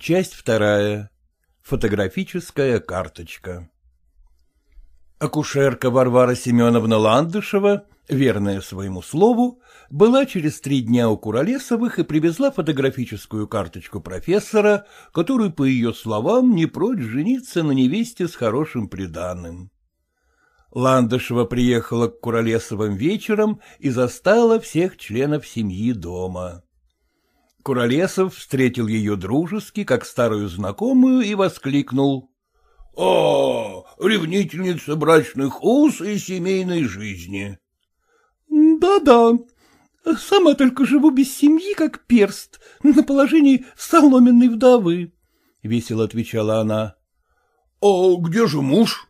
Часть вторая. Фотографическая карточка. Акушерка Варвара Семеновна Ландышева, верная своему слову, была через три дня у Куролесовых и привезла фотографическую карточку профессора, который, по ее словам, не прочь жениться на невесте с хорошим приданым. Ландышева приехала к Куролесовым вечером и застала всех членов семьи дома. Куролесов встретил ее дружески, как старую знакомую, и воскликнул. — О, ревнительница брачных уз и семейной жизни. Да — Да-да, сама только живу без семьи, как перст, на положении соломенной вдовы, — весело отвечала она. — А где же муж?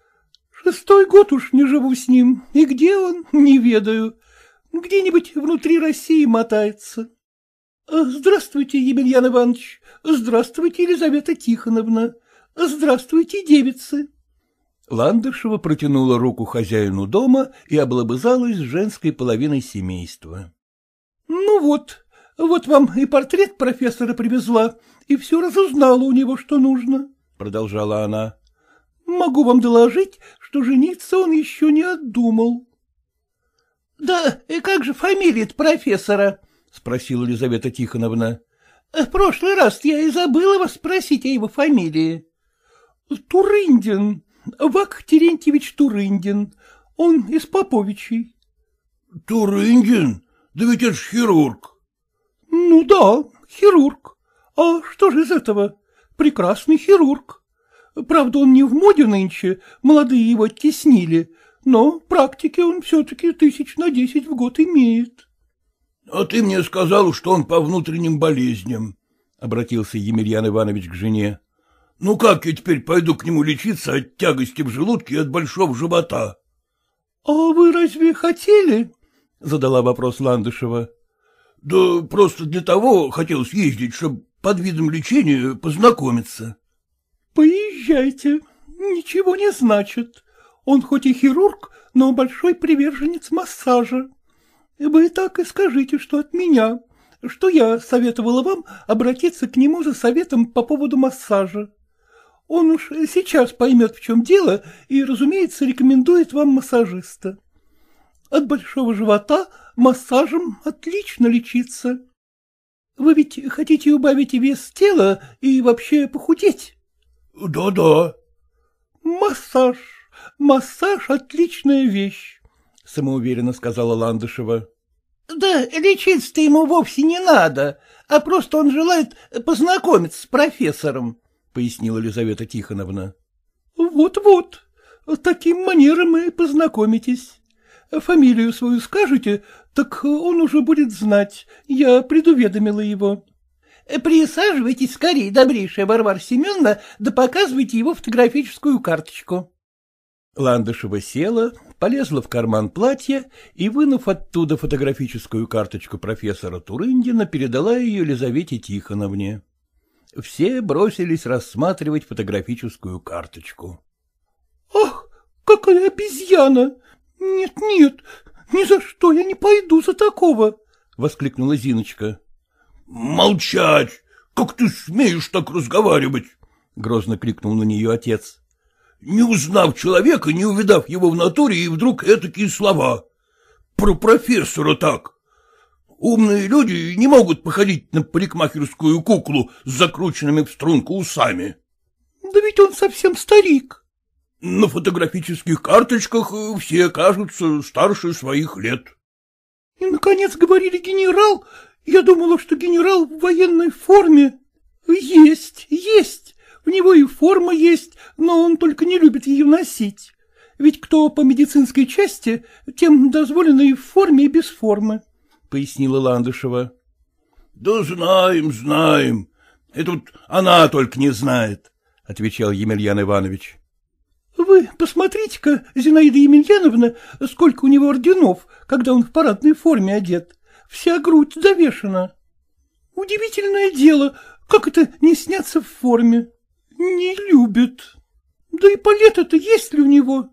— Шестой год уж не живу с ним, и где он, не ведаю. Где-нибудь внутри России мотается. — Здравствуйте, Емельян Иванович. Здравствуйте, Елизавета Тихоновна. Здравствуйте, девицы. Ландышева протянула руку хозяину дома и облобызалась с женской половиной семейства. — Ну вот, вот вам и портрет профессора привезла, и все разузнала у него, что нужно, — продолжала она. — Могу вам доложить, что жениться он еще не отдумал. — Да и как же фамилия профессора? — спросила Елизавета Тихоновна. — В прошлый раз я и забыла вас спросить о его фамилии. — Турындин, Вак Терентьевич Турындин. Он из Поповичей. — Турындин? Да ведь это ж хирург. — Ну да, хирург. А что же из этого? Прекрасный хирург. Правда, он не в моде нынче, молодые его оттеснили, но практики он все-таки тысяч на десять в год имеет. — А ты мне сказал, что он по внутренним болезням, — обратился Емельян Иванович к жене. — Ну как я теперь пойду к нему лечиться от тягости в желудке и от большого живота? — А вы разве хотели? — задала вопрос Ландышева. — Да просто для того хотел съездить, чтобы под видом лечения познакомиться. — Поезжайте, ничего не значит. Он хоть и хирург, но большой приверженец массажа. Вы так и скажите, что от меня, что я советовала вам обратиться к нему за советом по поводу массажа. Он уж сейчас поймет, в чем дело, и, разумеется, рекомендует вам массажиста. От большого живота массажем отлично лечиться. Вы ведь хотите убавить вес тела и вообще похудеть? Да — Да-да. — Массаж, массаж — отличная вещь. — самоуверенно сказала Ландышева. — Да лечиться-то ему вовсе не надо, а просто он желает познакомиться с профессором, — пояснила Елизавета Тихоновна. Вот — Вот-вот, таким манером и познакомитесь. Фамилию свою скажете, так он уже будет знать, я предуведомила его. — Присаживайтесь скорее, добрейшая Варвара Семеновна, да показывайте его фотографическую карточку. Ландышева села, полезла в карман платья и, вынув оттуда фотографическую карточку профессора Турындина, передала ее Елизавете Тихоновне. Все бросились рассматривать фотографическую карточку. — Ах, какая обезьяна! Нет, нет, ни за что я не пойду за такого! — воскликнула Зиночка. — Молчать! Как ты смеешь так разговаривать? — грозно крикнул на нее отец не узнав человека, не увидав его в натуре, и вдруг этакие слова. Про профессора так. Умные люди не могут походить на парикмахерскую куклу с закрученными в струнку усами. Да ведь он совсем старик. На фотографических карточках все кажутся старше своих лет. И, наконец, говорили генерал. Я думала, что генерал в военной форме. Есть, есть. У него и форма есть, но он только не любит ее носить. Ведь кто по медицинской части, тем дозволено и в форме, и без формы, — пояснила Ландышева. — Да знаем, знаем. И тут она только не знает, — отвечал Емельян Иванович. — Вы посмотрите-ка, Зинаида Емельяновна, сколько у него орденов, когда он в парадной форме одет. Вся грудь завешена. Удивительное дело, как это не сняться в форме. Не любит. Да и палета-то есть ли у него?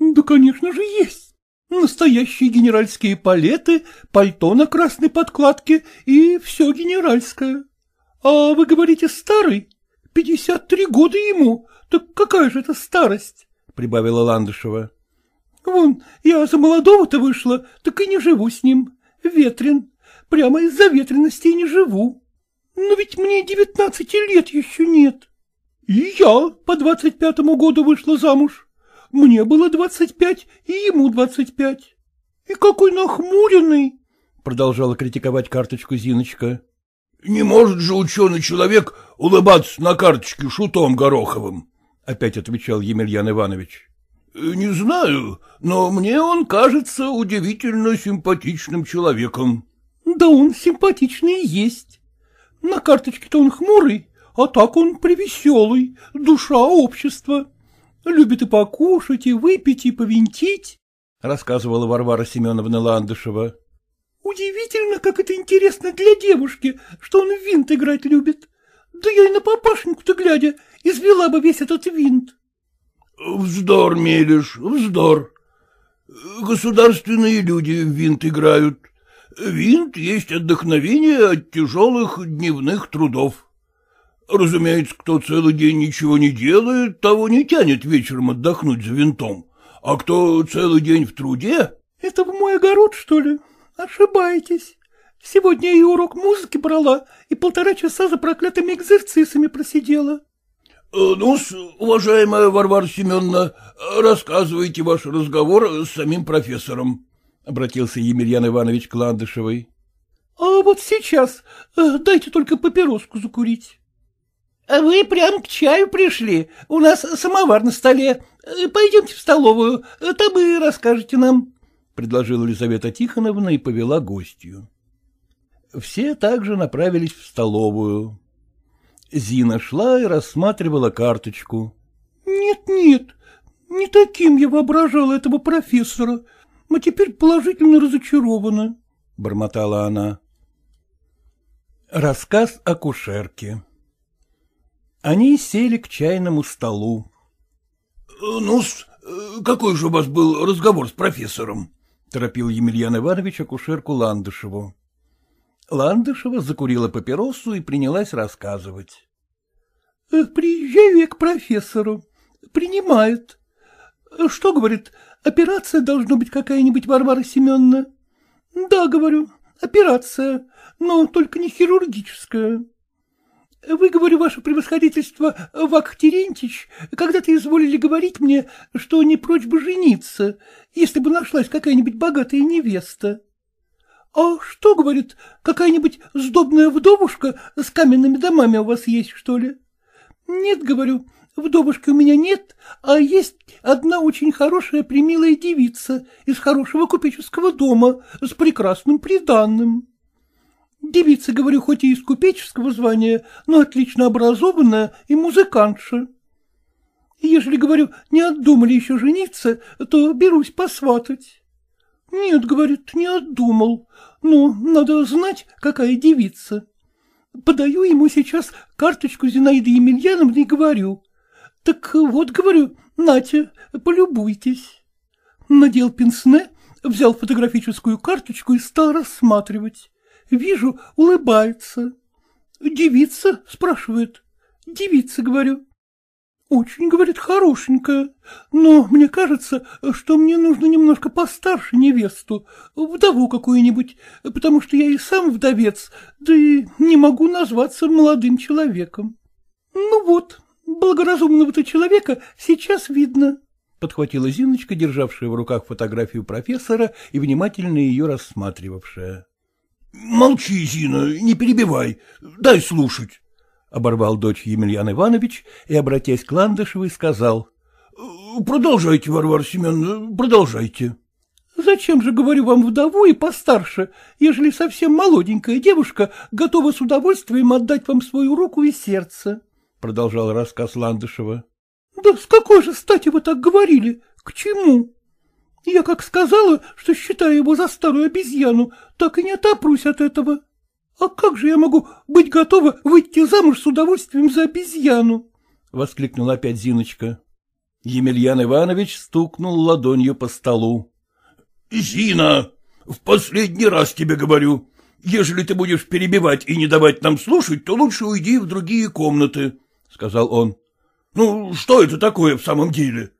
Да, конечно же, есть. Настоящие генеральские палеты, пальто на красной подкладке и все генеральское. — А вы говорите старый? Пятьдесят три года ему. Так какая же это старость? — прибавила Ландышева. — Вон, я за молодого-то вышла, так и не живу с ним. Ветрен. Прямо из-за ветренности и не живу. Но ведь мне девятнадцати лет еще нет. И я по двадцать пятому году вышла замуж. Мне было двадцать пять, и ему двадцать пять. И какой нахмуренный! — продолжала критиковать карточку Зиночка. — Не может же ученый человек улыбаться на карточке шутом Гороховым, — опять отвечал Емельян Иванович. — Не знаю, но мне он кажется удивительно симпатичным человеком. — Да он симпатичный и есть. На карточке-то он хмурый, а так он привеселый, душа общества. Любит и покушать, и выпить, и повинтить, — рассказывала Варвара Семеновна Ландышева. — Удивительно, как это интересно для девушки, что он винт играть любит. Да я и на папашеньку-то глядя извела бы весь этот винт. — Вздор, мелешь, вздор. Государственные люди в винт играют. Винт есть отдохновение от тяжелых дневных трудов. Разумеется, кто целый день ничего не делает, того не тянет вечером отдохнуть за винтом. А кто целый день в труде... — Это в мой огород, что ли? Ошибаетесь. Сегодня я и урок музыки брала, и полтора часа за проклятыми экзерцисами просидела. Ну, уважаемая Варвара Семеновна, рассказывайте ваш разговор с самим профессором, — обратился Емельян Иванович к Ландышевой. — А вот сейчас э, дайте только папироску закурить. — Вы прям к чаю пришли. У нас самовар на столе. Пойдемте в столовую, там и расскажете нам, — предложила Елизавета Тихоновна и повела гостью. Все также направились в столовую. Зина шла и рассматривала карточку. «Нет, — Нет-нет, не таким я воображала этого профессора, а теперь положительно разочарована, — бормотала она. Рассказ о кушерке они сели к чайному столу. — Ну, какой же у вас был разговор с профессором? — торопил Емельян Иванович акушерку Ландышеву. Ландышева закурила папиросу и принялась рассказывать. «Э, — Приезжаю я к профессору. Принимает. Что, говорит, операция должна быть какая-нибудь, Варвара Семеновна? — Да, говорю, операция, но только не хирургическая. Вы, говорю, ваше превосходительство, Вак Терентьевич, когда-то изволили говорить мне, что не прочь бы жениться, если бы нашлась какая-нибудь богатая невеста. А что, говорит, какая-нибудь сдобная вдовушка с каменными домами у вас есть, что ли? Нет, говорю, вдовушки у меня нет, а есть одна очень хорошая примилая девица из хорошего купеческого дома с прекрасным приданным. Девица, говорю, хоть и из купеческого звания, но отлично образованная и музыкантша. Ежели, говорю, не отдумали еще жениться, то берусь посватать. Нет, говорит, не отдумал. Ну, надо знать, какая девица. Подаю ему сейчас карточку Зинаиды Емельяновны и говорю. Так вот, говорю, Натя, полюбуйтесь. Надел пенсне, взял фотографическую карточку и стал рассматривать. Вижу, улыбается. Девица, спрашивает. Девица, говорю. Очень, говорит, хорошенькая, но мне кажется, что мне нужно немножко постарше невесту, вдову какую-нибудь, потому что я и сам вдовец, да и не могу назваться молодым человеком. Ну вот, благоразумного-то человека сейчас видно. Подхватила Зиночка, державшая в руках фотографию профессора и внимательно ее рассматривавшая. — Молчи, Зина, не перебивай, дай слушать, — оборвал дочь Емельян Иванович и, обратясь к Ландышевой, сказал. — Продолжайте, Варвара Семеновна, продолжайте. — Зачем же, говорю вам, вдову и постарше, ежели совсем молоденькая девушка готова с удовольствием отдать вам свою руку и сердце? — продолжал рассказ Ландышева. — Да с какой же стати вы так говорили? К чему? Я как сказала, что считаю его за старую обезьяну, так и не отопрусь от этого. А как же я могу быть готова выйти замуж с удовольствием за обезьяну? — воскликнула опять Зиночка. Емельян Иванович стукнул ладонью по столу. — Зина, в последний раз тебе говорю, Ежели ты будешь перебивать и не давать нам слушать, то лучше уйди в другие комнаты, — сказал он. — Ну, что это такое в самом деле?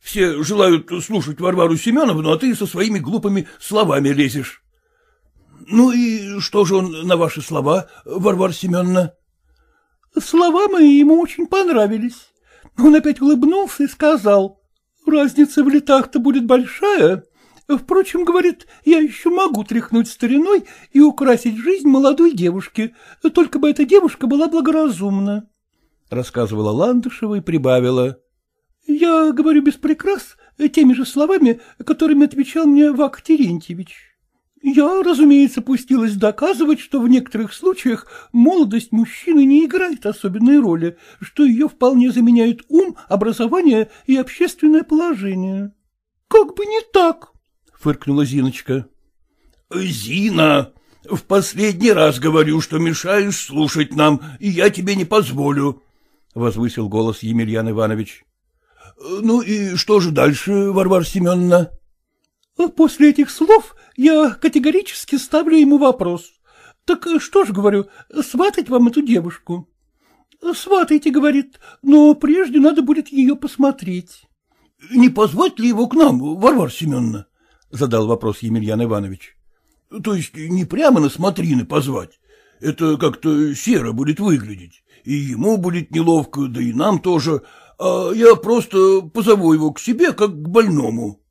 Все желают слушать Варвару Семеновну, а ты со своими глупыми словами лезешь. — Ну и что же он на ваши слова, Варвара Семеновна? — Слова мои ему очень понравились. Он опять улыбнулся и сказал, разница в летах-то будет большая, Впрочем, говорит, я еще могу тряхнуть стариной и украсить жизнь молодой девушки, только бы эта девушка была благоразумна. Рассказывала Ландышева и прибавила. Я говорю без прикрас теми же словами, которыми отвечал мне Вак Терентьевич. Я, разумеется, пустилась доказывать, что в некоторых случаях молодость мужчины не играет особенной роли, что ее вполне заменяет ум, образование и общественное положение. — Как бы не так, — фыркнула Зиночка. — Зина, в последний раз говорю, что мешаешь слушать нам, и я тебе не позволю, — возвысил голос Емельян Иванович. — Ну и что же дальше, Варвара Семеновна? — После этих слов я категорически ставлю ему вопрос. Так что ж, говорю, сватать вам эту девушку? — Сватайте, — говорит, — но прежде надо будет ее посмотреть. — Не позвать ли его к нам, Варвара Семеновна? — задал вопрос Емельян Иванович. — То есть не прямо на смотрины позвать. Это как-то серо будет выглядеть. И ему будет неловко, да и нам тоже. А я просто позову его к себе, как к больному.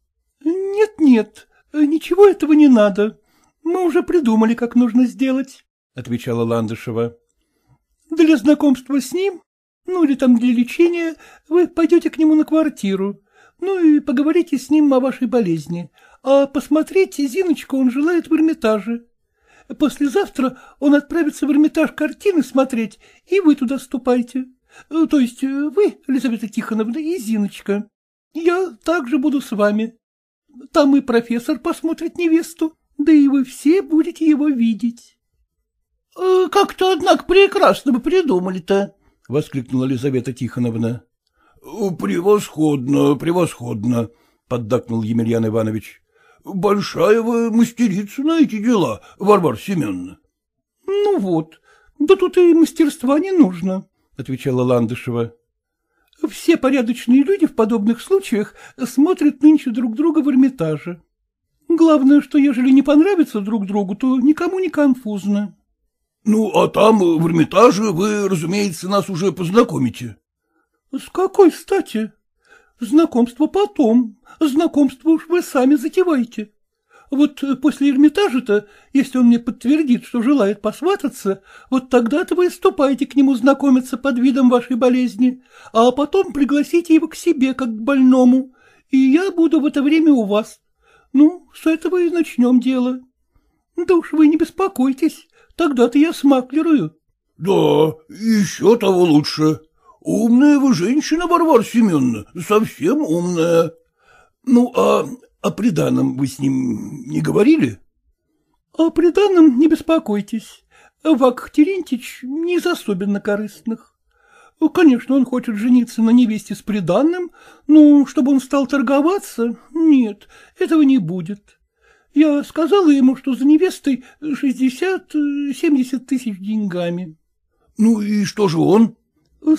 Нет, — Нет-нет, ничего этого не надо. Мы уже придумали, как нужно сделать, — отвечала Ландышева. — Для знакомства с ним, ну или там для лечения, вы пойдете к нему на квартиру, ну и поговорите с ним о вашей болезни, а посмотреть Зиночку он желает в Эрмитаже. Послезавтра он отправится в Эрмитаж картины смотреть, и вы туда ступайте. То есть вы, Елизавета Тихоновна, и Зиночка. Я также буду с вами. Там и профессор посмотрит невесту, да и вы все будете его видеть. «Э, — Как-то, однако, прекрасно бы придумали-то, — воскликнула Елизавета Тихоновна. — Превосходно, превосходно, — поддакнул Емельян Иванович. — Большая вы мастерица на эти дела, Варвара Семеновна. — Ну вот, да тут и мастерства не нужно, — отвечала Ландышева. — Все порядочные люди в подобных случаях смотрят нынче друг друга в Эрмитаже. Главное, что ежели не понравится друг другу, то никому не конфузно. — Ну, а там, в Эрмитаже, вы, разумеется, нас уже познакомите. — С какой стати? Знакомство потом. Знакомство уж вы сами затеваете. Вот после Эрмитажа-то, если он мне подтвердит, что желает посвататься, вот тогда-то вы ступаете к нему знакомиться под видом вашей болезни, а потом пригласите его к себе, как к больному, и я буду в это время у вас. Ну, с этого и начнем дело. Да уж вы не беспокойтесь, тогда-то я смаклерую. — Да, еще того лучше. Умная вы женщина, Варвара Семеновна, совсем умная. Ну, а о приданом вы с ним не говорили? — О приданом не беспокойтесь. Вак Терентьевич не из особенно корыстных. Конечно, он хочет жениться на невесте с приданным, но чтобы он стал торговаться, нет, этого не будет. Я сказала ему, что за невестой шестьдесят-семьдесят тысяч деньгами. — Ну и что же он?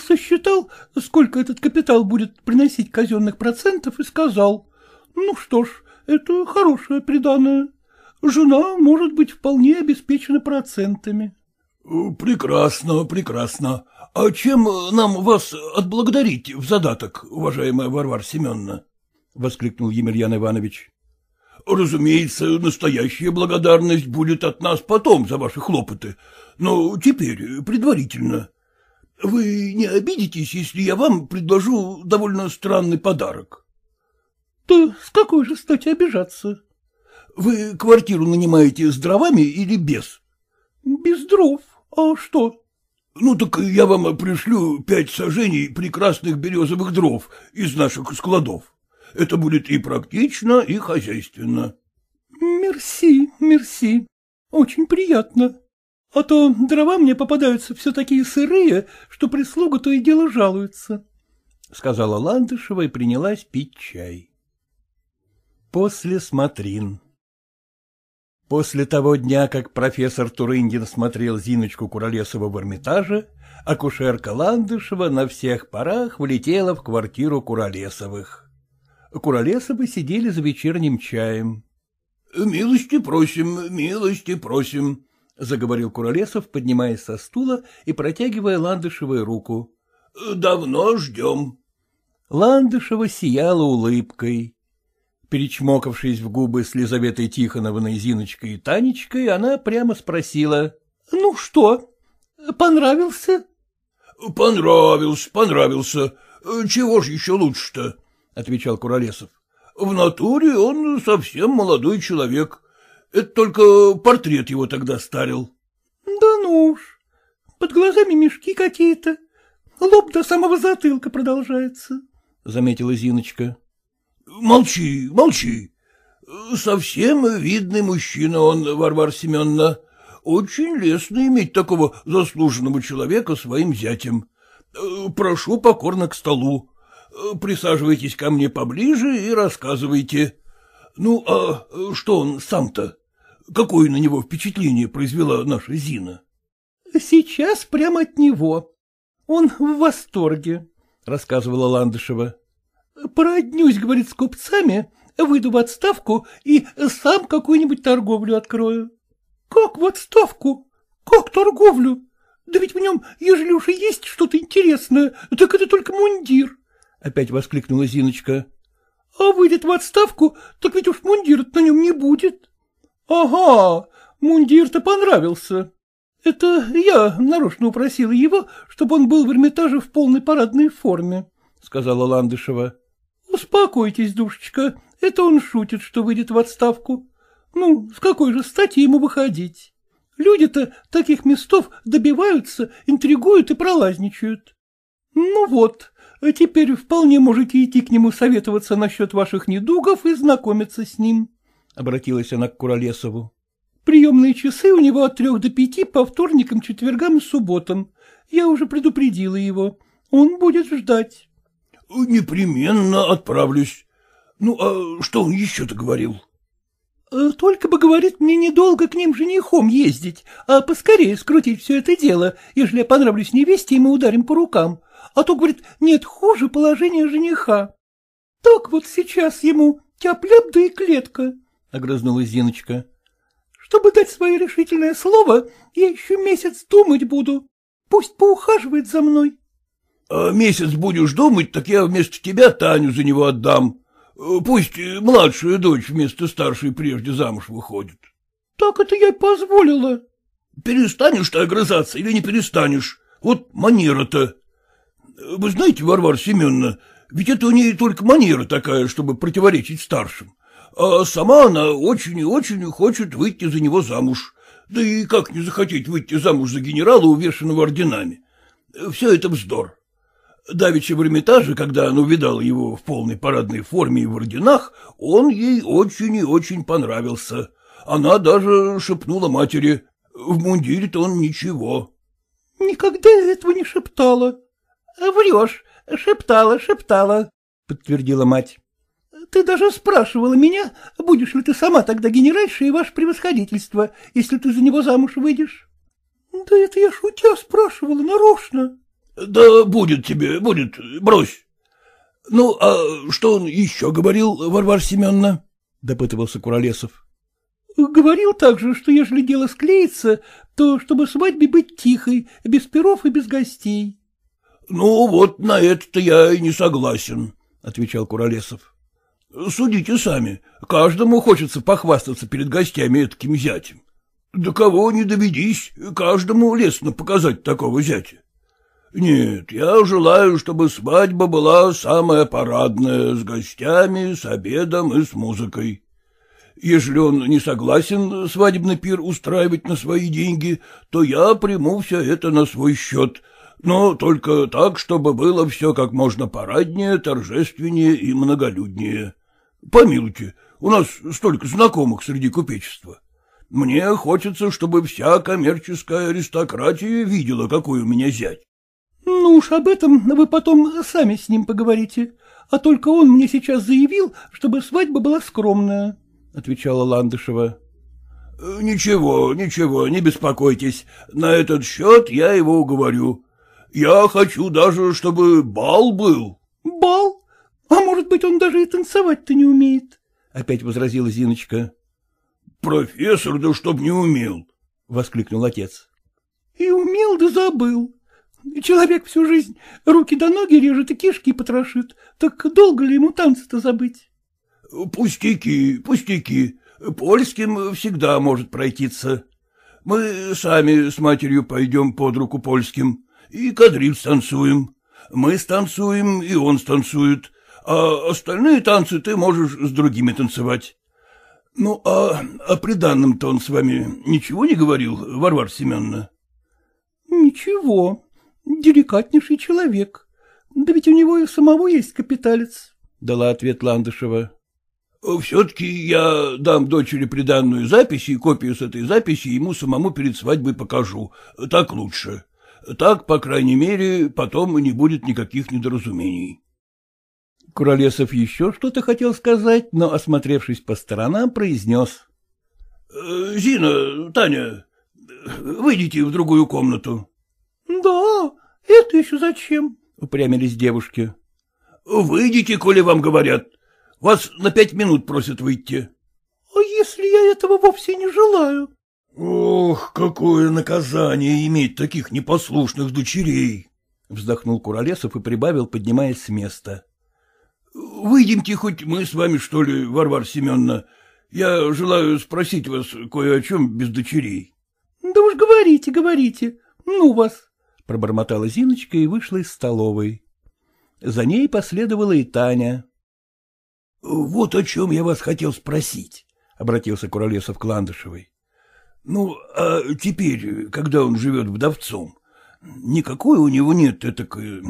Сосчитал, сколько этот капитал будет приносить казенных процентов, и сказал, ну что ж, это хорошее приданное. Жена может быть вполне обеспечена процентами. — Прекрасно, прекрасно. А чем нам вас отблагодарить в задаток, уважаемая Варвара Семеновна? — воскликнул Емельян Иванович. — Разумеется, настоящая благодарность будет от нас потом за ваши хлопоты, но теперь предварительно. Вы не обидитесь, если я вам предложу довольно странный подарок? — Да с какой же стати обижаться? — Вы квартиру нанимаете с дровами или без? — Без дров. А что? — Ну так я вам пришлю пять сажений прекрасных березовых дров из наших складов. Это будет и практично, и хозяйственно. — Мерси, мерси. Очень приятно. А то дрова мне попадаются все такие сырые, что прислуга то и дело жалуется, — сказала Ландышева и принялась пить чай. После смотрин После того дня, как профессор Турындин смотрел Зиночку Куролесова в Эрмитаже, акушерка Ландышева на всех парах влетела в квартиру Куролесовых. Куролесовы сидели за вечерним чаем. — Милости просим, милости просим, — заговорил Куролесов, поднимаясь со стула и протягивая Ландышевой руку. — Давно ждем. Ландышева сияла улыбкой. Перечмокавшись в губы с Лизаветой Тихоновной, Зиночкой и Танечкой, она прямо спросила. — Ну что, понравился? — Понравился, понравился. Чего ж еще лучше-то? — отвечал Куролесов. — В натуре он совсем молодой человек. Это только портрет его тогда старил. — Да ну уж, под глазами мешки какие-то. Лоб до самого затылка продолжается, — заметила Зиночка. Молчи, молчи. Совсем видный мужчина он, Варвара Семеновна. Очень лестно иметь такого заслуженного человека своим зятем. Прошу покорно к столу. Присаживайтесь ко мне поближе и рассказывайте. Ну, а что он сам-то? Какое на него впечатление произвела наша Зина? — Сейчас прямо от него. Он в восторге, — рассказывала Ландышева. Породнюсь, говорит, с купцами, выйду в отставку и сам какую-нибудь торговлю открою. — Как в отставку? Как торговлю? Да ведь в нем, ежели уж и есть что-то интересное, так это только мундир, — опять воскликнула Зиночка. — А выйдет в отставку, так ведь уж мундир на нем не будет. — Ага, мундир-то понравился. Это я нарочно упросила его, чтобы он был в Эрмитаже в полной парадной форме, — сказала Ландышева. — Успокойтесь, душечка, это он шутит, что выйдет в отставку. Ну, с какой же стати ему выходить? Люди-то таких местов добиваются, интригуют и пролазничают. Ну вот, теперь вполне можете идти к нему советоваться насчет ваших недугов и знакомиться с ним, — обратилась она к Куролесову. Приемные часы у него от трех до пяти по вторникам, четвергам и субботам. Я уже предупредила его. Он будет ждать. — Непременно отправлюсь. Ну, а что он еще-то говорил? Э, — Только бы, говорит, мне недолго к ним женихом ездить, а поскорее скрутить все это дело, ежели я понравлюсь невесте, и мы ударим по рукам. А то, говорит, нет хуже положения жениха. Так вот сейчас ему тяп-ляп да и клетка, — огрызнулась Зиночка. — Чтобы дать свое решительное слово, я еще месяц думать буду. Пусть поухаживает за мной. А месяц будешь думать, так я вместо тебя Таню за него отдам. Пусть младшая дочь вместо старшей прежде замуж выходит. — Так это я позволила. — Перестанешь ты огрызаться или не перестанешь? Вот манера-то. Вы знаете, Варвара Семеновна, ведь это у нее только манера такая, чтобы противоречить старшим. А сама она очень и очень хочет выйти за него замуж. Да и как не захотеть выйти замуж за генерала, увешанного орденами? Все это вздор. Давеча в Эрмитаже, когда она увидала его в полной парадной форме и в орденах, он ей очень и очень понравился. Она даже шепнула матери, в мундире-то он ничего. — Никогда этого не шептала. — Врешь, шептала, шептала, — подтвердила мать. — Ты даже спрашивала меня, будешь ли ты сама тогда генеральша и ваше превосходительство, если ты за него замуж выйдешь. — Да это я шутя спрашивала, нарочно. — Да будет тебе, будет, брось. Ну, а что он еще говорил, Варвара Семеновна? — допытывался Куролесов. — Говорил также, что ежели дело склеится, то чтобы свадьбе быть тихой, без перов и без гостей. — Ну, вот на это-то я и не согласен, — отвечал Куролесов. — Судите сами, каждому хочется похвастаться перед гостями таким зятем. Да кого не доведись, каждому лестно показать такого зятя. Нет, я желаю, чтобы свадьба была самая парадная, с гостями, с обедом и с музыкой. Если он не согласен свадебный пир устраивать на свои деньги, то я приму все это на свой счет, но только так, чтобы было все как можно параднее, торжественнее и многолюднее. Помилуйте, у нас столько знакомых среди купечества. Мне хочется, чтобы вся коммерческая аристократия видела, какой у меня зять. Ну уж об этом вы потом сами с ним поговорите, а только он мне сейчас заявил, чтобы свадьба была скромная, — отвечала Ландышева. — Ничего, ничего, не беспокойтесь. На этот счет я его уговорю. Я хочу даже, чтобы бал был. — Бал? А может быть, он даже и танцевать-то не умеет? — опять возразила Зиночка. — Профессор, да чтоб не умел! — воскликнул отец. — И умел, да забыл. Человек всю жизнь руки до ноги режет и кишки потрошит. Так долго ли ему танцы-то забыть? — Пустяки, пустяки. Польским всегда может пройтиться. Мы сами с матерью пойдем под руку польским и кадриль станцуем. Мы станцуем, и он станцует, а остальные танцы ты можешь с другими танцевать. Ну, а о приданном-то он с вами ничего не говорил, Варвара Семеновна? — Ничего, деликатнейший человек. Да ведь у него и самого есть капиталец, — дала ответ Ландышева. — Все-таки я дам дочери приданную запись и копию с этой записи ему самому перед свадьбой покажу. Так лучше. Так, по крайней мере, потом не будет никаких недоразумений. Куролесов еще что-то хотел сказать, но, осмотревшись по сторонам, произнес. «Э, — Зина, Таня, выйдите в другую комнату. — Да, это еще зачем? — упрямились девушки. — Выйдите, коли вам говорят. Вас на пять минут просят выйти. — А если я этого вовсе не желаю? — Ох, какое наказание иметь таких непослушных дочерей! — вздохнул Куролесов и прибавил, поднимаясь с места. — Выйдемте хоть мы с вами, что ли, Варвара Семеновна. Я желаю спросить вас кое о чем без дочерей. — Да уж говорите, говорите. Ну вас! — пробормотала Зиночка и вышла из столовой. За ней последовала и Таня. — Вот о чем я вас хотел спросить, — обратился Куролесов к Ландышевой. — Ну, а теперь, когда он живет вдовцом, никакой у него нет этакой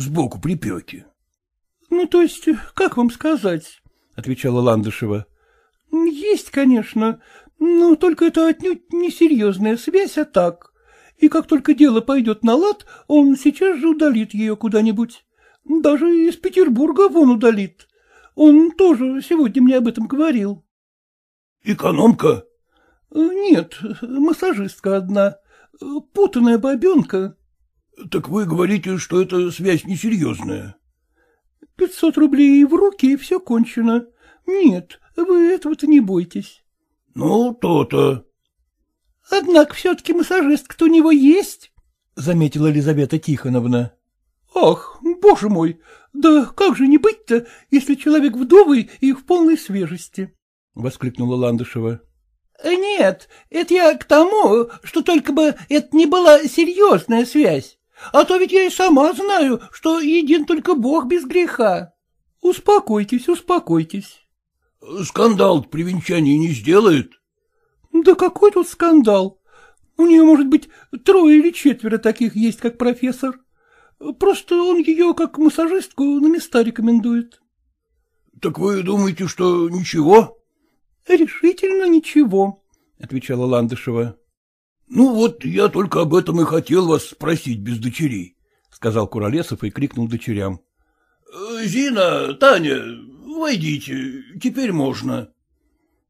сбоку припеки? — Ну, то есть, как вам сказать, — отвечала Ландышева. — Есть, конечно, но только это отнюдь не серьезная связь, а так. И как только дело пойдет на лад, он сейчас же удалит ее куда-нибудь. Даже из Петербурга вон удалит. Он тоже сегодня мне об этом говорил. — Экономка? — Нет, массажистка одна. Путанная бабенка. — Так вы говорите, что эта связь несерьезная? — Пятьсот рублей в руки, и все кончено. Нет, вы этого-то не бойтесь. — Ну, то-то. — Однако все-таки массажистка-то у него есть, — заметила Елизавета Тихоновна. — Ах, боже мой, да как же не быть-то, если человек вдовый и в полной свежести? — воскликнула Ландышева. Э, — Нет, это я к тому, что только бы это не была серьезная связь. А то ведь я и сама знаю, что един только Бог без греха. — Успокойтесь, успокойтесь. — Скандал при венчании не сделает? — Да какой тут скандал? У нее, может быть, трое или четверо таких есть, как профессор. Просто он ее, как массажистку, на места рекомендует. — Так вы думаете, что ничего? — Решительно ничего, — отвечала Ландышева. — Ну вот, я только об этом и хотел вас спросить без дочерей, — сказал Куролесов и крикнул дочерям. — Зина, Таня, войдите, теперь можно.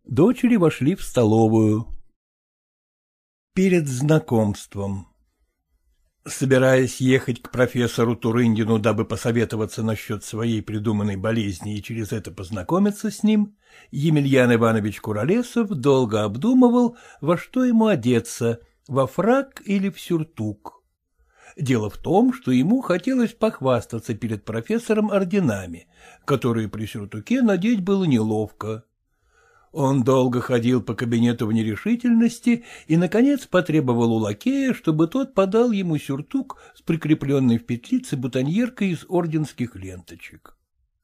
Дочери вошли в столовую. Перед знакомством Собираясь ехать к профессору Турындину, дабы посоветоваться насчет своей придуманной болезни и через это познакомиться с ним, Емельян Иванович Куролесов долго обдумывал, во что ему одеться, во фрак или в сюртук. Дело в том, что ему хотелось похвастаться перед профессором орденами, которые при сюртуке надеть было неловко. Он долго ходил по кабинету в нерешительности и, наконец, потребовал у лакея, чтобы тот подал ему сюртук с прикрепленной в петлице бутоньеркой из орденских ленточек.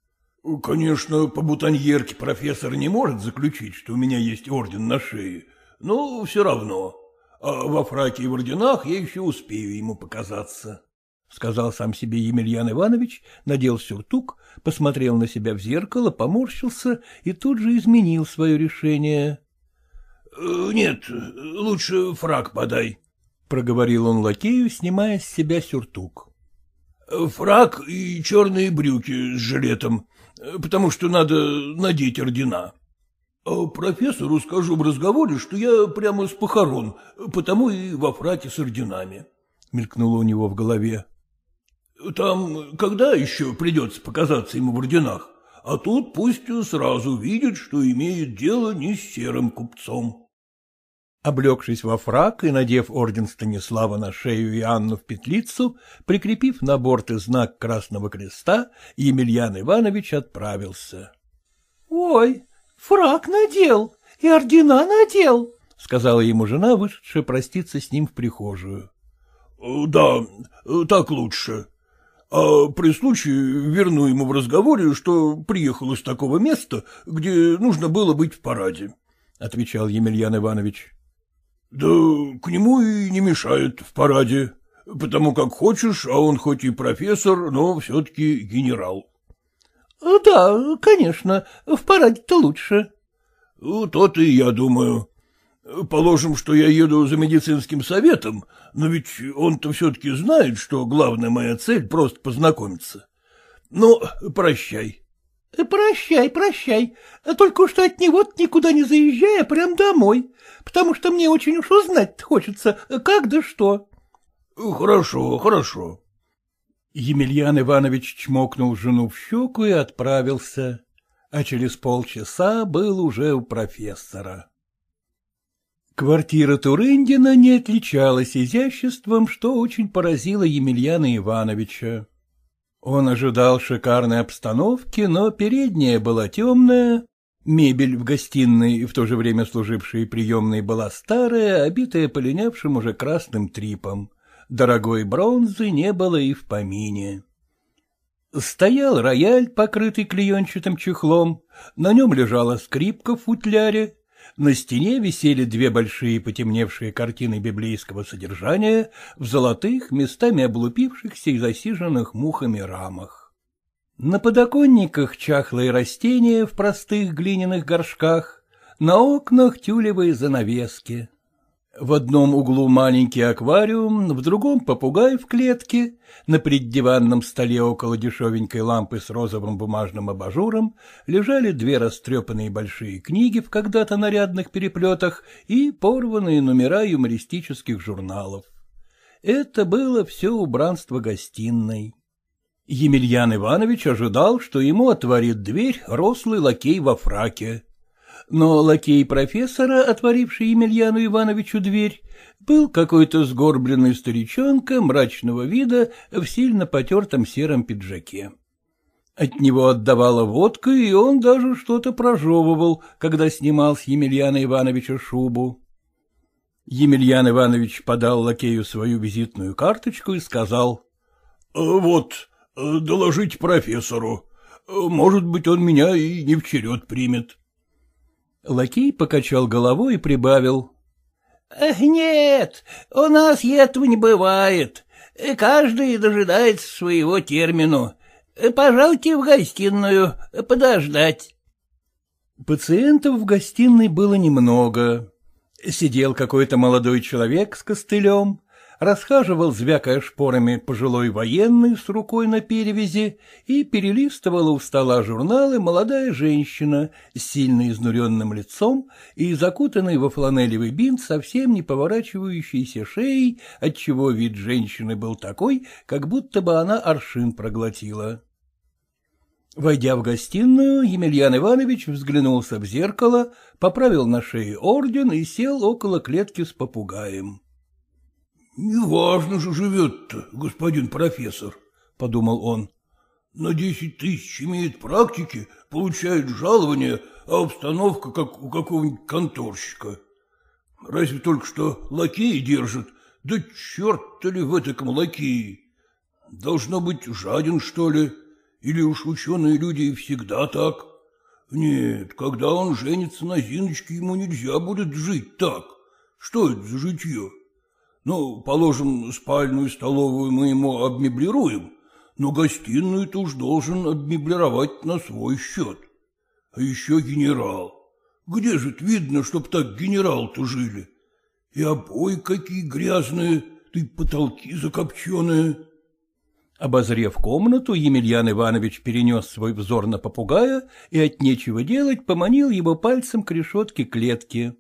— Конечно, по бутоньерке профессор не может заключить, что у меня есть орден на шее, но все равно. А во фраке и в орденах я еще успею ему показаться. — сказал сам себе Емельян Иванович, надел сюртук, посмотрел на себя в зеркало, поморщился и тут же изменил свое решение. «Э, — Нет, лучше фрак подай, — проговорил он лакею, снимая с себя сюртук. — Фрак и черные брюки с жилетом, потому что надо надеть ордена. — А профессору скажу в разговоре, что я прямо с похорон, потому и во фраке с орденами, — мелькнуло у него в голове. — Там когда еще придется показаться ему в орденах? А тут пусть сразу видит, что имеет дело не с серым купцом. Облегшись во фрак и надев орден Станислава на шею и Анну в петлицу, прикрепив на борт знак Красного Креста, Емельян Иванович отправился. — Ой, фрак надел и ордена надел, — сказала ему жена, вышедшая проститься с ним в прихожую. — Да, так лучше. А при случае верну ему в разговоре, что приехал из такого места, где нужно было быть в параде, — отвечал Емельян Иванович. Да к нему и не мешает в параде, потому как хочешь, а он хоть и профессор, но все-таки генерал. — Да, конечно, в параде-то лучше. — То-то и я думаю. Положим, что я еду за медицинским советом, но ведь он-то все-таки знает, что главная моя цель — просто познакомиться. Ну, прощай. — Прощай, прощай, только что от него никуда не заезжай, а прям домой, потому что мне очень уж узнать хочется, как да что. — Хорошо, хорошо. Емельян Иванович чмокнул жену в щеку и отправился, а через полчаса был уже у профессора. Квартира Турындина не отличалась изяществом, что очень поразило Емельяна Ивановича. Он ожидал шикарной обстановки, но передняя была темная, мебель в гостиной, в то же время служившей приемной, была старая, обитая полинявшим уже красным трипом. Дорогой бронзы не было и в помине. Стоял рояль, покрытый клеенчатым чехлом, на нем лежала скрипка в футляре, на стене висели две большие потемневшие картины библейского содержания в золотых, местами облупившихся и засиженных мухами рамах. На подоконниках чахлые растения в простых глиняных горшках, на окнах тюлевые занавески. В одном углу маленький аквариум, в другом попугай в клетке, на преддиванном столе около дешевенькой лампы с розовым бумажным абажуром лежали две растрепанные большие книги в когда-то нарядных переплетах и порванные номера юмористических журналов. Это было все убранство гостиной. Емельян Иванович ожидал, что ему отворит дверь рослый лакей во фраке но лакей профессора, отворивший Емельяну Ивановичу дверь, был какой-то сгорбленный старичонка мрачного вида в сильно потертом сером пиджаке. От него отдавала водка, и он даже что-то прожевывал, когда снимал с Емельяна Ивановича шубу. Емельян Иванович подал лакею свою визитную карточку и сказал. «Э, — Вот, доложить профессору. Может быть, он меня и не в черед примет. Лакей покачал головой и прибавил. — Нет, у нас этого не бывает. Каждый дожидается своего термину. Пожалуйте в гостиную, подождать. Пациентов в гостиной было немного. Сидел какой-то молодой человек с костылем, расхаживал, звякая шпорами, пожилой военный с рукой на перевязи, и перелистывала у стола журналы молодая женщина с сильно изнуренным лицом и закутанной во фланелевый бинт совсем не поворачивающейся шеей, отчего вид женщины был такой, как будто бы она аршин проглотила. Войдя в гостиную, Емельян Иванович взглянулся в зеркало, поправил на шее орден и сел около клетки с попугаем. — Неважно же живет-то, господин профессор, — подумал он. — На десять тысяч имеет практики, получает жалование, а обстановка как у какого-нибудь конторщика. Разве только что лакеи держит, да черт-то ли в этом лакеи. Должно быть жаден, что ли, или уж ученые люди всегда так. Нет, когда он женится на Зиночке, ему нельзя будет жить так. Что это за житье? — ну, положим, спальную и столовую мы ему обмеблируем, но гостиную-то уж должен обмеблировать на свой счет. А еще генерал. Где же видно, чтоб так генерал-то жили? И обои какие грязные, ты потолки закопченные. Обозрев комнату, Емельян Иванович перенес свой взор на попугая и от нечего делать поманил его пальцем к решетке клетки.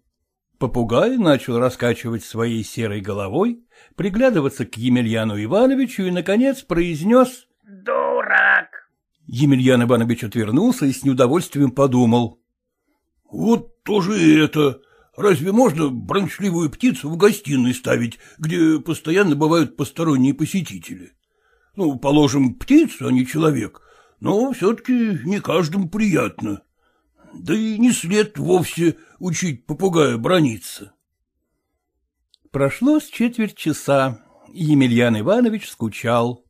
Попугай начал раскачивать своей серой головой, приглядываться к Емельяну Ивановичу и, наконец, произнес «Дурак!». Емельян Иванович отвернулся и с неудовольствием подумал. — Вот тоже это. Разве можно брончливую птицу в гостиной ставить, где постоянно бывают посторонние посетители? Ну, положим, птица, а не человек, но все-таки не каждому приятно. Да и не след вовсе учить попугая брониться. Прошло с четверть часа. Емельян Иванович скучал.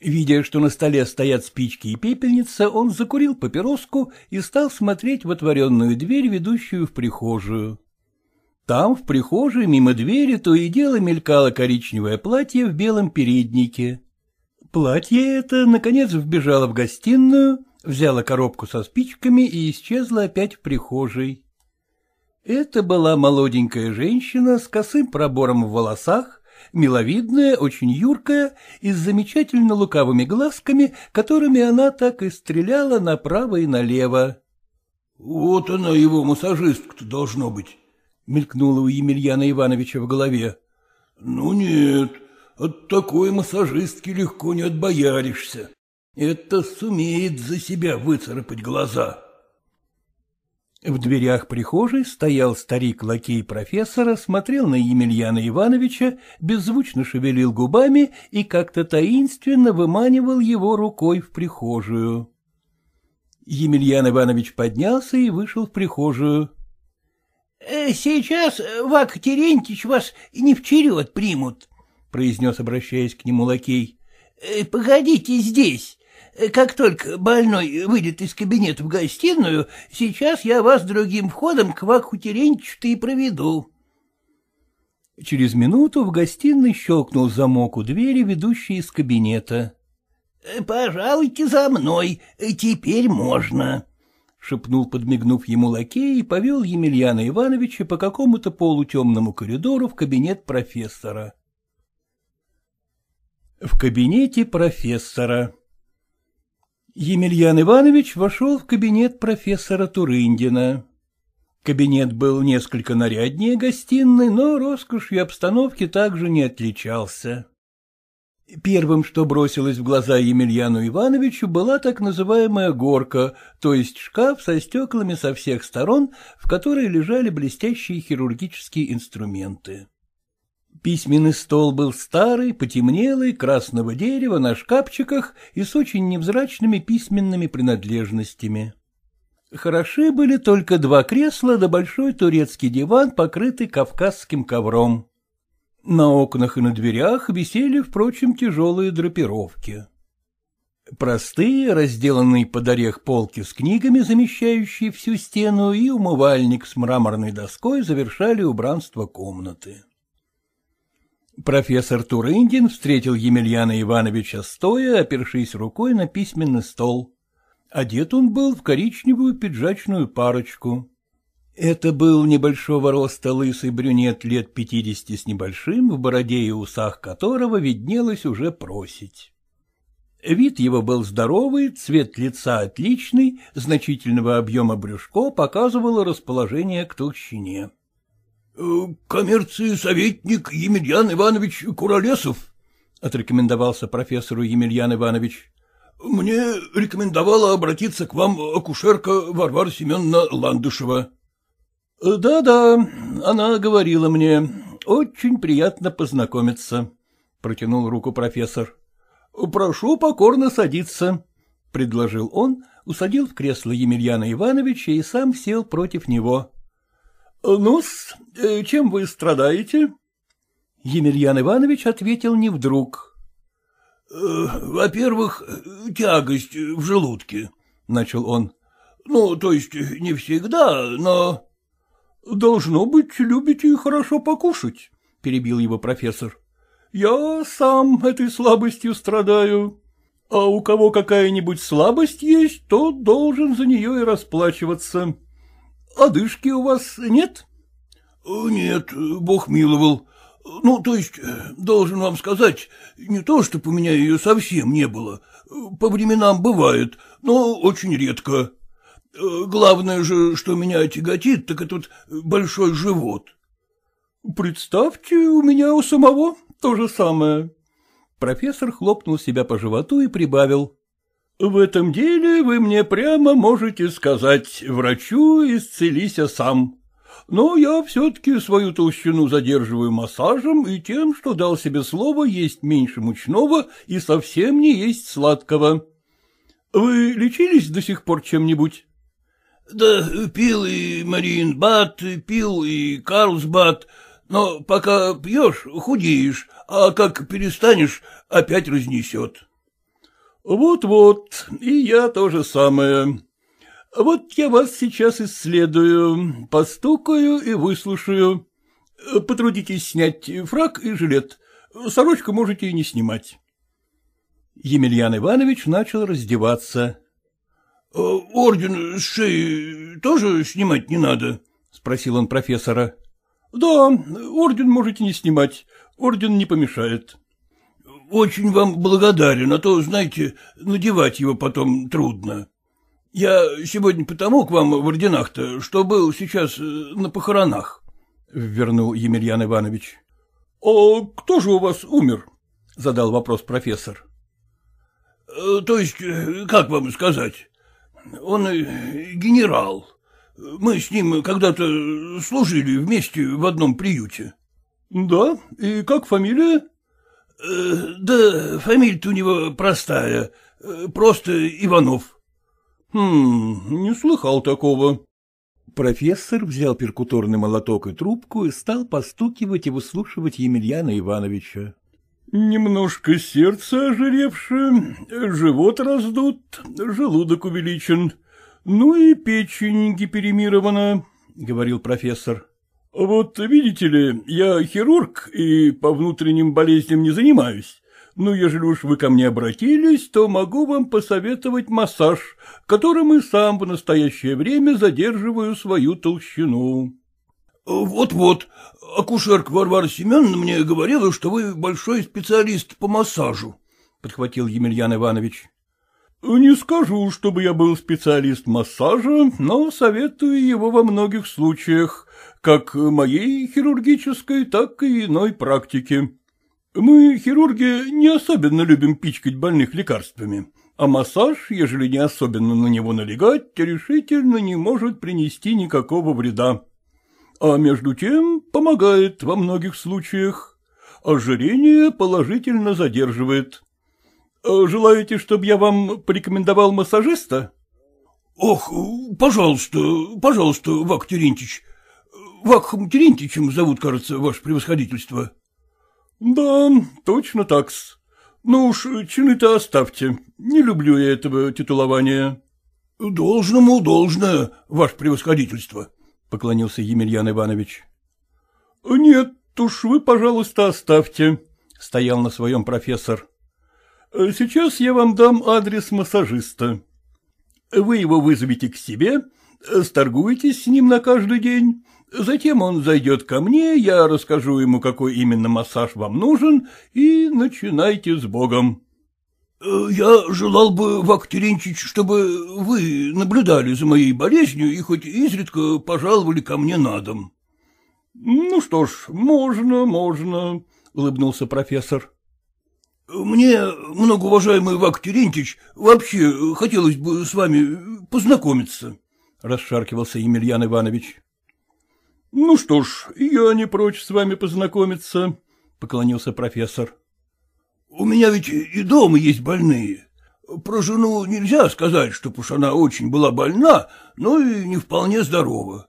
Видя, что на столе стоят спички и пепельница, он закурил папироску и стал смотреть в отворенную дверь, ведущую в прихожую. Там, в прихожей, мимо двери, то и дело мелькало коричневое платье в белом переднике. Платье это, наконец, вбежало в гостиную, взяло коробку со спичками и исчезло опять в прихожей. Это была молоденькая женщина с косым пробором в волосах, миловидная, очень юркая и с замечательно лукавыми глазками, которыми она так и стреляла направо и налево. — Вот она его массажистка-то должно быть, — мелькнула у Емельяна Ивановича в голове. — Ну нет, от такой массажистки легко не отбояришься. Это сумеет за себя выцарапать глаза. В дверях прихожей стоял старик-лакей профессора, смотрел на Емельяна Ивановича, беззвучно шевелил губами и как-то таинственно выманивал его рукой в прихожую. Емельян Иванович поднялся и вышел в прихожую. «Э, — Сейчас, Вак Терентьевич, вас не в черед примут, — произнес, обращаясь к нему лакей. «Э, — Погодите здесь. Как только больной выйдет из кабинета в гостиную, сейчас я вас другим входом к Ваку Терентьевичу и проведу. Через минуту в гостиной щелкнул замок у двери, ведущей из кабинета. «Э, — Пожалуйте за мной, теперь можно, — шепнул, подмигнув ему лакей, и повел Емельяна Ивановича по какому-то полутемному коридору в кабинет профессора. В кабинете профессора Емельян Иванович вошел в кабинет профессора Турындина. Кабинет был несколько наряднее гостиной, но роскошью обстановки также не отличался. Первым, что бросилось в глаза Емельяну Ивановичу, была так называемая горка, то есть шкаф со стеклами со всех сторон, в которой лежали блестящие хирургические инструменты. Письменный стол был старый, потемнелый, красного дерева, на шкафчиках и с очень невзрачными письменными принадлежностями. Хороши были только два кресла да большой турецкий диван, покрытый кавказским ковром. На окнах и на дверях висели, впрочем, тяжелые драпировки. Простые, разделанные под орех полки с книгами, замещающие всю стену, и умывальник с мраморной доской завершали убранство комнаты. Профессор Турындин встретил Емельяна Ивановича стоя, опершись рукой на письменный стол. Одет он был в коричневую пиджачную парочку. Это был небольшого роста лысый брюнет лет пятидесяти с небольшим, в бороде и усах которого виднелось уже просить. Вид его был здоровый, цвет лица отличный, значительного объема брюшко показывало расположение к толщине. Э, — Коммерции советник Емельян Иванович Куролесов, — отрекомендовался профессору Емельян Иванович. — Мне рекомендовала обратиться к вам акушерка Варвара Семеновна Ландышева. Да — Да-да, она говорила мне. Очень приятно познакомиться, — протянул руку профессор. — Прошу покорно садиться, — предложил он, усадил в кресло Емельяна Ивановича и сам сел против него. — Ну-с, э, чем вы страдаете? Емельян Иванович ответил не вдруг. «Э, — Во-первых, тягость в желудке, — начал он. — Ну, то есть не всегда, но... — Должно быть, любите хорошо покушать, — перебил его профессор. — Я сам этой слабостью страдаю. А у кого какая-нибудь слабость есть, тот должен за нее и расплачиваться. — Одышки у вас нет? — Нет, бог миловал. Ну, то есть, должен вам сказать, не то, чтобы у меня ее совсем не было. По временам бывает, но очень редко. Главное же, что меня тяготит, так это вот большой живот. — Представьте, у меня у самого то же самое. Профессор хлопнул себя по животу и прибавил. — В этом деле вы мне прямо можете сказать, врачу исцелися сам. Но я все-таки свою толщину задерживаю массажем и тем, что дал себе слово есть меньше мучного и совсем не есть сладкого. Вы лечились до сих пор чем-нибудь? — Да пил и Мариенбад, пил и Карлсбад, но пока пьешь, худеешь, а как перестанешь, опять разнесет. Вот — и я то же самое. Вот я вас сейчас исследую, постукаю и выслушаю. Потрудитесь снять фраг и жилет. Сорочку можете и не снимать. Емельян Иванович начал раздеваться. — Орден с шеи тоже снимать не надо? — спросил он профессора. — Да, орден можете не снимать, орден не помешает. — Очень вам благодарен, а то, знаете, надевать его потом трудно. Я сегодня потому к вам в орденах-то, что был сейчас э, на похоронах, — вернул Емельян Иванович. — А кто же у вас умер? — задал вопрос профессор. Э, — То есть, э, как вам сказать, он генерал. Мы с ним когда-то служили вместе в одном приюте. — Да? И как фамилия? Э, — Да фамилия-то у него простая, э, просто Иванов. — Хм, не слыхал такого. Профессор взял перкуторный молоток и трубку и стал постукивать и выслушивать Емельяна Ивановича. — Немножко сердце ожиревшее, живот раздут, желудок увеличен. Ну и печень гиперемирована, — говорил профессор. — Вот видите ли, я хирург и по внутренним болезням не занимаюсь. Но ежели уж вы ко мне обратились, то могу вам посоветовать массаж, которым и сам в настоящее время задерживаю свою толщину. Вот — Вот-вот, акушерка Варвара Семеновна мне говорила, что вы большой специалист по массажу, — подхватил Емельян Иванович. Не скажу, чтобы я был специалист массажа, но советую его во многих случаях, как моей хирургической, так и иной практики. Мы, хирурги, не особенно любим пичкать больных лекарствами, а массаж, ежели не особенно на него налегать, решительно не может принести никакого вреда. А между тем помогает во многих случаях. Ожирение положительно задерживает. Э, желаете, чтобы я вам порекомендовал массажиста? — Ох, пожалуйста, пожалуйста, Вак Терентьевич. Вакхом Терентьевичем зовут, кажется, ваше превосходительство. — Да, точно так-с. Ну уж, чины-то оставьте. Не люблю я этого титулования. — Должному должное, ваше превосходительство, — поклонился Емельян Иванович. — Нет уж, вы, пожалуйста, оставьте, — стоял на своем профессор. Сейчас я вам дам адрес массажиста. Вы его вызовете к себе, сторгуетесь с ним на каждый день, затем он зайдет ко мне, я расскажу ему, какой именно массаж вам нужен, и начинайте с Богом. Э, — Я желал бы, Вак Терентьевич, чтобы вы наблюдали за моей болезнью и хоть изредка пожаловали ко мне на дом. — Ну что ж, можно, можно, — улыбнулся профессор. Мне, многоуважаемый Вак Терентьевич, вообще хотелось бы с вами познакомиться, — расшаркивался Емельян Иванович. — Ну что ж, я не прочь с вами познакомиться, — поклонился профессор. — У меня ведь и дома есть больные. Про жену нельзя сказать, что уж она очень была больна, но и не вполне здорова.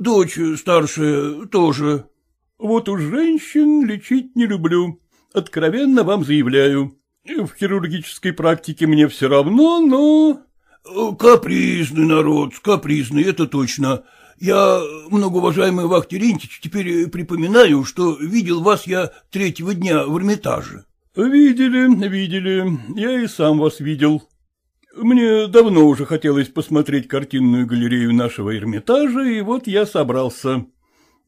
Дочь старшая тоже. — Вот уж женщин лечить не люблю, Откровенно вам заявляю. В хирургической практике мне все равно, но... — Капризный народ, капризный, это точно. Я, многоуважаемый Вах Терентьевич, теперь припоминаю, что видел вас я третьего дня в Эрмитаже. — Видели, видели. Я и сам вас видел. Мне давно уже хотелось посмотреть картинную галерею нашего Эрмитажа, и вот я собрался.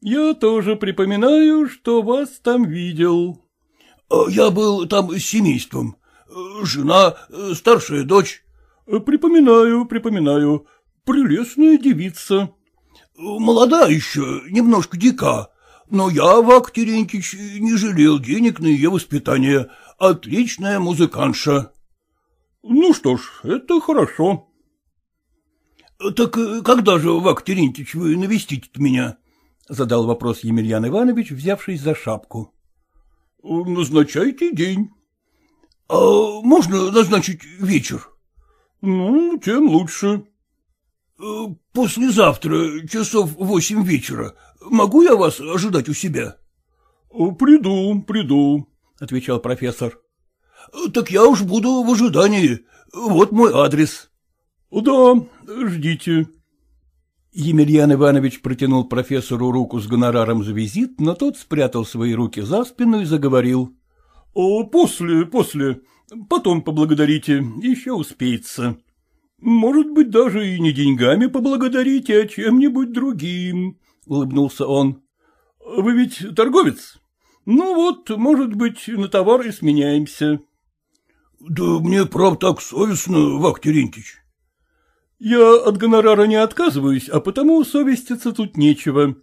Я тоже припоминаю, что вас там видел. А — Я был там с семейством. Жена, старшая дочь. — Припоминаю, припоминаю. Прелестная девица. — Молода еще, немножко дика. Но я, Вак Терентьевич, не жалел денег на ее воспитание. Отличная музыкантша. — Ну что ж, это хорошо. — Так когда же, Вак Терентьевич, вы навестите меня? — задал вопрос Емельян Иванович, взявшись за шапку. — Назначайте день. — А можно назначить вечер? — Ну, тем лучше. — Послезавтра, часов восемь вечера. Могу я вас ожидать у себя? — Приду, приду, — отвечал профессор. — Так я уж буду в ожидании. Вот мой адрес. — Да, ждите. Емельян Иванович протянул профессору руку с гонораром за визит, но тот спрятал свои руки за спину и заговорил. — После, после. Потом поблагодарите, еще успеется. Может быть, даже и не деньгами поблагодарите, а чем-нибудь другим, — улыбнулся он. — Вы ведь торговец? Ну вот, может быть, на товар и сменяемся. — Да мне, прав, так совестно, Терентьевич. Я от гонорара не отказываюсь, а потому совеститься тут нечего.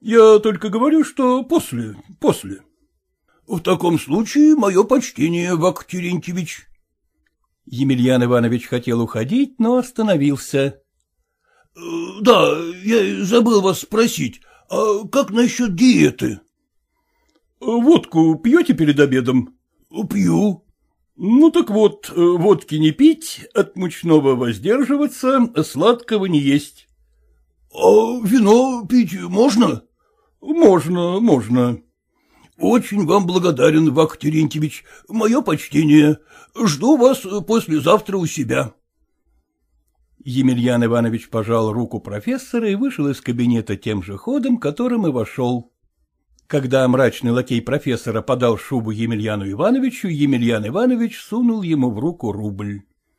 Я только говорю, что после, после. — В таком случае мое почтение, Вак Терентьевич. Емельян Иванович хотел уходить, но остановился. Э, — Да, я забыл вас спросить, а как насчет диеты? — Водку пьете перед обедом? — Пью. Ну так вот, э, водки не пить, от мучного воздерживаться, сладкого не есть. — А вино пить можно? — Можно, можно. — Очень вам благодарен, Вак Терентьевич. Мое почтение. Жду вас послезавтра у себя. Емельян Иванович пожал руку профессора и вышел из кабинета тем же ходом, которым и вошел. Когда мрачный лакей профессора подал шубу Емельяну Ивановичу, Емельян Иванович сунул ему в руку рубль.